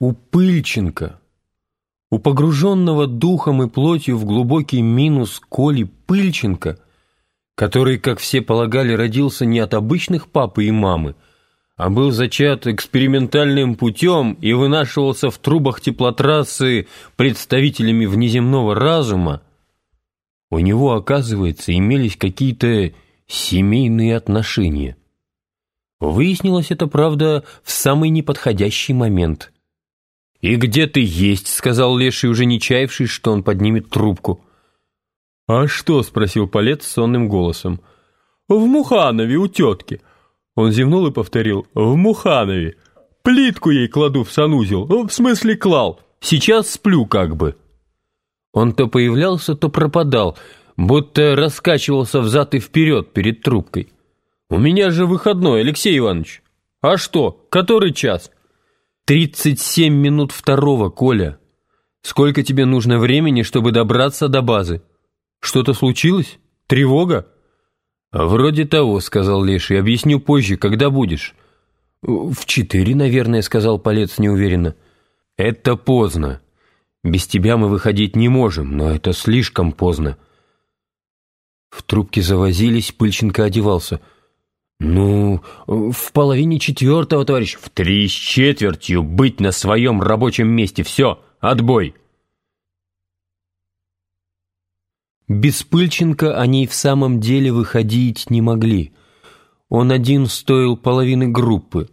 У Пыльченко, у погруженного духом и плотью в глубокий минус Коли Пыльченко, который, как все полагали, родился не от обычных папы и мамы, а был зачат экспериментальным путем и вынашивался в трубах теплотрассы представителями внеземного разума, у него, оказывается, имелись какие-то семейные отношения. Выяснилось это, правда, в самый неподходящий момент. «И где ты есть?» — сказал Леший, уже не чаявший, что он поднимет трубку. «А что?» — спросил Палец сонным голосом. «В Муханове у тетки». Он зевнул и повторил. «В Муханове. Плитку ей кладу в санузел. В смысле клал. Сейчас сплю как бы». Он то появлялся, то пропадал, будто раскачивался взад и вперед перед трубкой. «У меня же выходной, Алексей Иванович. А что, который час?» «Тридцать семь минут второго, Коля. Сколько тебе нужно времени, чтобы добраться до базы? Что-то случилось? Тревога?» «Вроде того», — сказал Леший. «Объясню позже, когда будешь». «В четыре, наверное», — сказал Полец неуверенно. «Это поздно. Без тебя мы выходить не можем, но это слишком поздно». В трубке завозились, Пыльченко одевался. «Ну, в половине четвертого, товарищ, в три с четвертью быть на своем рабочем месте. Все, отбой!» Без Пыльченко они в самом деле выходить не могли. Он один стоил половины группы.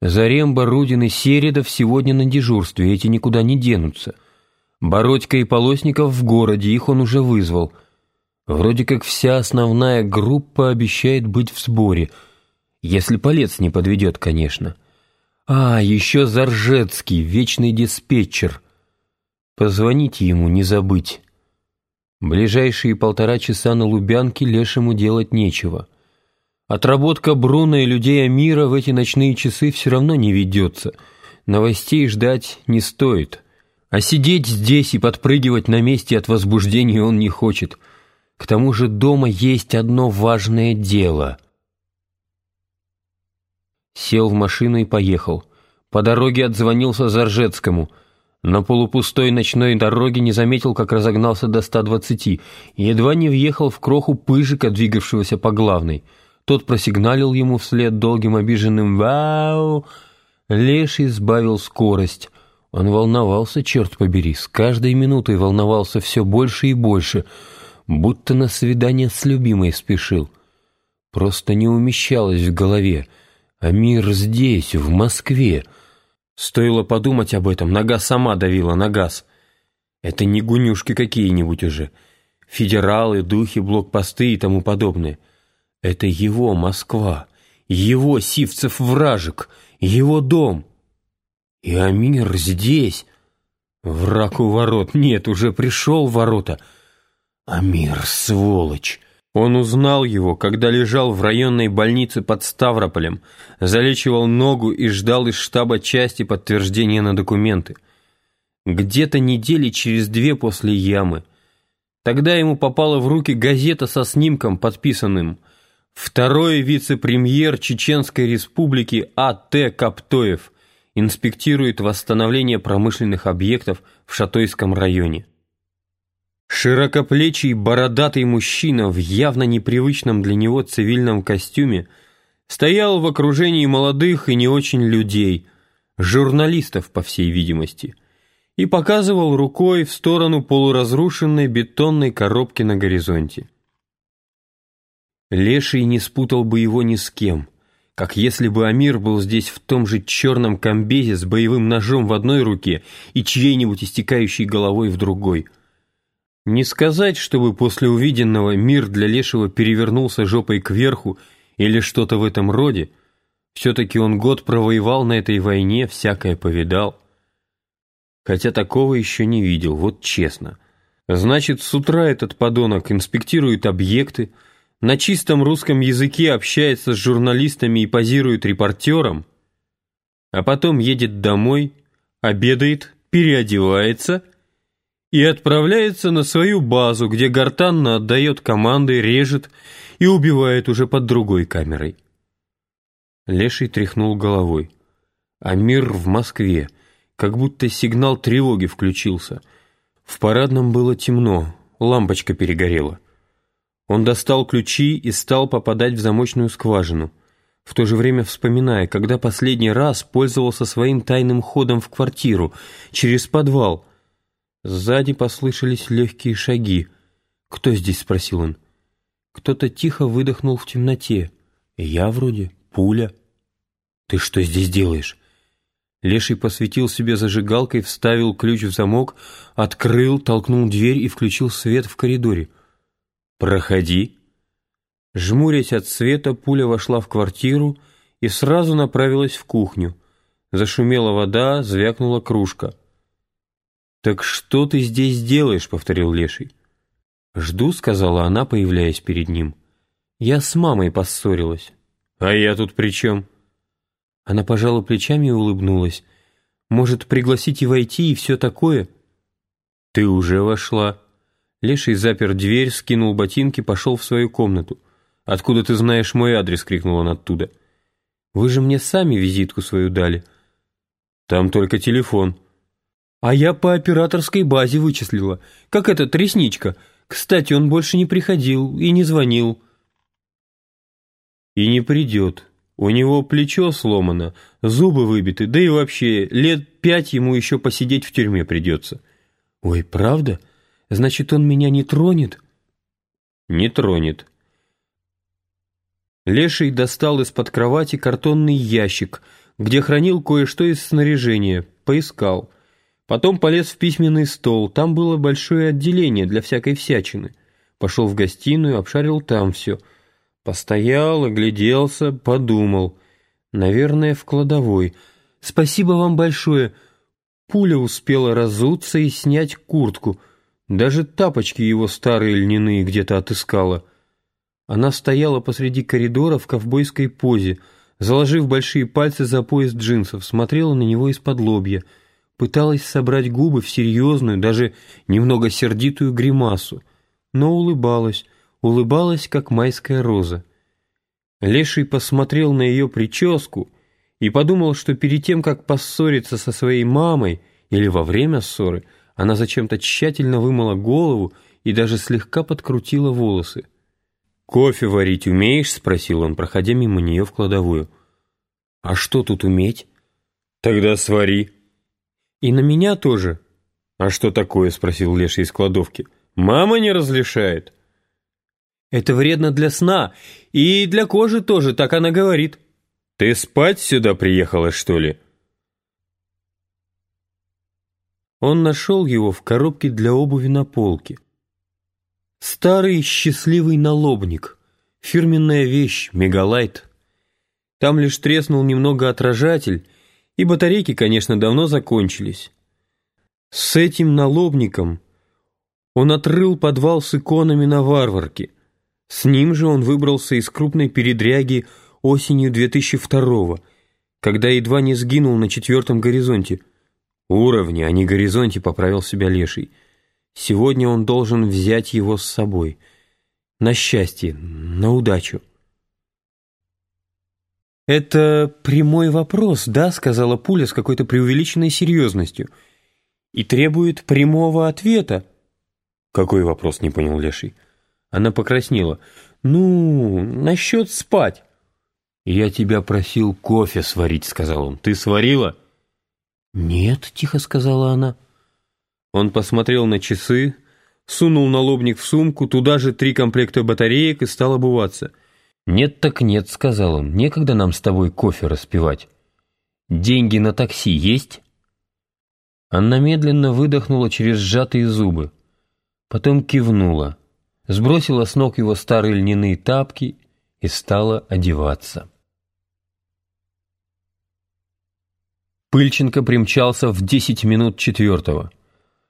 Заремба, Рудин и Середов сегодня на дежурстве, эти никуда не денутся. Бородька и Полосников в городе, их он уже вызвал. Вроде как вся основная группа обещает быть в сборе. Если Полец не подведет, конечно. А, еще Заржецкий, вечный диспетчер. Позвоните ему, не забыть. Ближайшие полтора часа на Лубянке Лешему делать нечего. Отработка Бруна и людей Амира в эти ночные часы все равно не ведется. Новостей ждать не стоит. А сидеть здесь и подпрыгивать на месте от возбуждения он не хочет. К тому же дома есть одно важное дело. Сел в машину и поехал. По дороге отзвонился Заржецкому. На полупустой ночной дороге не заметил, как разогнался до 120 и едва не въехал в кроху пыжика, двигавшегося по главной. Тот просигналил ему вслед долгим обиженным «Вау!». Леший сбавил скорость. Он волновался, черт побери, с каждой минутой волновался все больше и больше, будто на свидание с любимой спешил. Просто не умещалось в голове. А мир здесь, в Москве. Стоило подумать об этом, нога сама давила на газ. Это не гунюшки какие-нибудь уже. Федералы, духи, блокпосты и тому подобное. Это его Москва, его Сивцев-вражек, его дом. И Амир здесь. Враг у ворот. Нет, уже пришел в ворота. Амир, сволочь. Он узнал его, когда лежал в районной больнице под Ставрополем, залечивал ногу и ждал из штаба части подтверждения на документы. Где-то недели через две после ямы. Тогда ему попала в руки газета со снимком, подписанным «Второй вице-премьер Чеченской республики А.Т. Каптоев» инспектирует восстановление промышленных объектов в Шатойском районе. Широкоплечий бородатый мужчина в явно непривычном для него цивильном костюме стоял в окружении молодых и не очень людей, журналистов, по всей видимости, и показывал рукой в сторону полуразрушенной бетонной коробки на горизонте. Леший не спутал бы его ни с кем — как если бы Амир был здесь в том же черном комбезе с боевым ножом в одной руке и чьей-нибудь истекающей головой в другой. Не сказать, чтобы после увиденного мир для Лешего перевернулся жопой кверху или что-то в этом роде. Все-таки он год провоевал на этой войне, всякое повидал. Хотя такого еще не видел, вот честно. Значит, с утра этот подонок инспектирует объекты, на чистом русском языке общается с журналистами и позирует репортерам, а потом едет домой, обедает, переодевается и отправляется на свою базу, где гортанно отдает команды, режет и убивает уже под другой камерой. Леший тряхнул головой. А мир в Москве. как будто сигнал тревоги включился. В парадном было темно, лампочка перегорела. Он достал ключи и стал попадать в замочную скважину, в то же время вспоминая, когда последний раз пользовался своим тайным ходом в квартиру, через подвал. Сзади послышались легкие шаги. «Кто здесь?» — спросил он. Кто-то тихо выдохнул в темноте. «Я вроде. Пуля». «Ты что здесь делаешь?» Леший посветил себе зажигалкой, вставил ключ в замок, открыл, толкнул дверь и включил свет в коридоре. «Проходи». Жмурясь от света, пуля вошла в квартиру и сразу направилась в кухню. Зашумела вода, звякнула кружка. «Так что ты здесь делаешь?» — повторил Леший. «Жду», — сказала она, появляясь перед ним. «Я с мамой поссорилась». «А я тут при чем?» Она пожала плечами и улыбнулась. «Может, пригласите войти и все такое?» «Ты уже вошла». Леший запер дверь, скинул ботинки, пошел в свою комнату. «Откуда ты знаешь мой адрес?» — крикнул он оттуда. «Вы же мне сами визитку свою дали». «Там только телефон». «А я по операторской базе вычислила. Как этот ресничка. Кстати, он больше не приходил и не звонил». «И не придет», у него плечо сломано, зубы выбиты, да и вообще лет пять ему еще посидеть в тюрьме придется. Ой, правда? Значит, он меня не тронет? Не тронет. Леший достал из-под кровати картонный ящик, где хранил кое-что из снаряжения, поискал. Потом полез в письменный стол, там было большое отделение для всякой всячины. Пошел в гостиную, обшарил там все — Постоял, огляделся, подумал. Наверное, в кладовой. «Спасибо вам большое!» Пуля успела разуться и снять куртку. Даже тапочки его старые льняные где-то отыскала. Она стояла посреди коридора в ковбойской позе, заложив большие пальцы за пояс джинсов, смотрела на него из-под лобья, пыталась собрать губы в серьезную, даже немного сердитую гримасу, но улыбалась, улыбалась, как майская роза. Леший посмотрел на ее прическу и подумал, что перед тем, как поссориться со своей мамой или во время ссоры, она зачем-то тщательно вымыла голову и даже слегка подкрутила волосы. «Кофе варить умеешь?» — спросил он, проходя мимо нее в кладовую. «А что тут уметь?» «Тогда свари». «И на меня тоже?» «А что такое?» — спросил Леша из кладовки. «Мама не разрешает». Это вредно для сна, и для кожи тоже, так она говорит. Ты спать сюда приехала, что ли? Он нашел его в коробке для обуви на полке. Старый счастливый налобник, фирменная вещь, мегалайт. Там лишь треснул немного отражатель, и батарейки, конечно, давно закончились. С этим налобником он отрыл подвал с иконами на варварке — с ним же он выбрался из крупной передряги осенью 2002-го, когда едва не сгинул на четвертом горизонте. Уровне, а не горизонте, поправил себя Леший. Сегодня он должен взять его с собой. На счастье, на удачу. «Это прямой вопрос, да?» — сказала Пуля с какой-то преувеличенной серьезностью. «И требует прямого ответа». «Какой вопрос?» — не понял Леший. Она покраснела. «Ну, насчет спать». «Я тебя просил кофе сварить», — сказал он. «Ты сварила?» «Нет», — тихо сказала она. Он посмотрел на часы, сунул налобник в сумку, туда же три комплекта батареек и стал обуваться. «Нет так нет», — сказал он, — «некогда нам с тобой кофе распивать. Деньги на такси есть?» Она медленно выдохнула через сжатые зубы. Потом кивнула сбросила с ног его старые льняные тапки и стала одеваться. Пыльченко примчался в десять минут четвертого.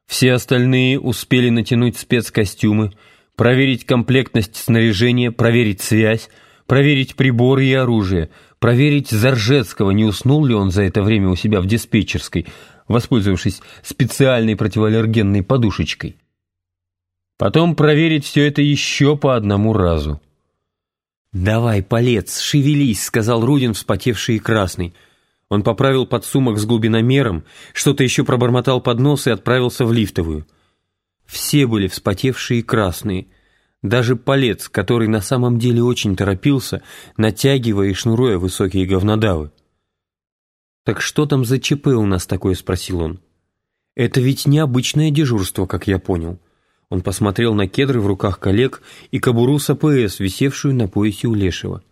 Все остальные успели натянуть спецкостюмы, проверить комплектность снаряжения, проверить связь, проверить приборы и оружие, проверить Заржецкого, не уснул ли он за это время у себя в диспетчерской, воспользовавшись специальной противоаллергенной подушечкой. Потом проверить все это еще по одному разу. «Давай, полец, шевелись», — сказал Рудин, вспотевший и красный. Он поправил подсумок с глубиномером, что-то еще пробормотал под нос и отправился в лифтовую. Все были вспотевшие и красные. Даже Полец, который на самом деле очень торопился, натягивая и шнуруя высокие говнодавы. «Так что там за ЧП у нас такое?» — спросил он. «Это ведь необычное дежурство, как я понял». Он посмотрел на кедры в руках коллег и кобуру с АПС, висевшую на поясе у Лешего.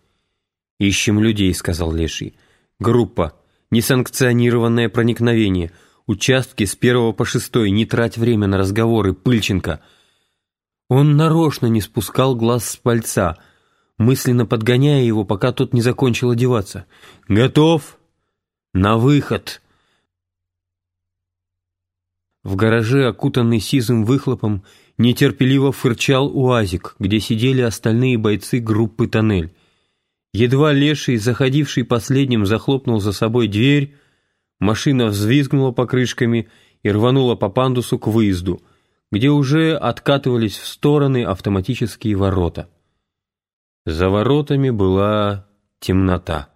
«Ищем людей», — сказал Леший. «Группа. Несанкционированное проникновение. Участки с первого по шестой. Не трать время на разговоры. Пыльченко». Он нарочно не спускал глаз с пальца, мысленно подгоняя его, пока тот не закончил одеваться. «Готов? На выход!» В гараже, окутанный сизым выхлопом, нетерпеливо фырчал УАЗик, где сидели остальные бойцы группы «Тоннель». Едва Леший, заходивший последним, захлопнул за собой дверь, машина взвизгнула покрышками и рванула по пандусу к выезду, где уже откатывались в стороны автоматические ворота. За воротами была темнота.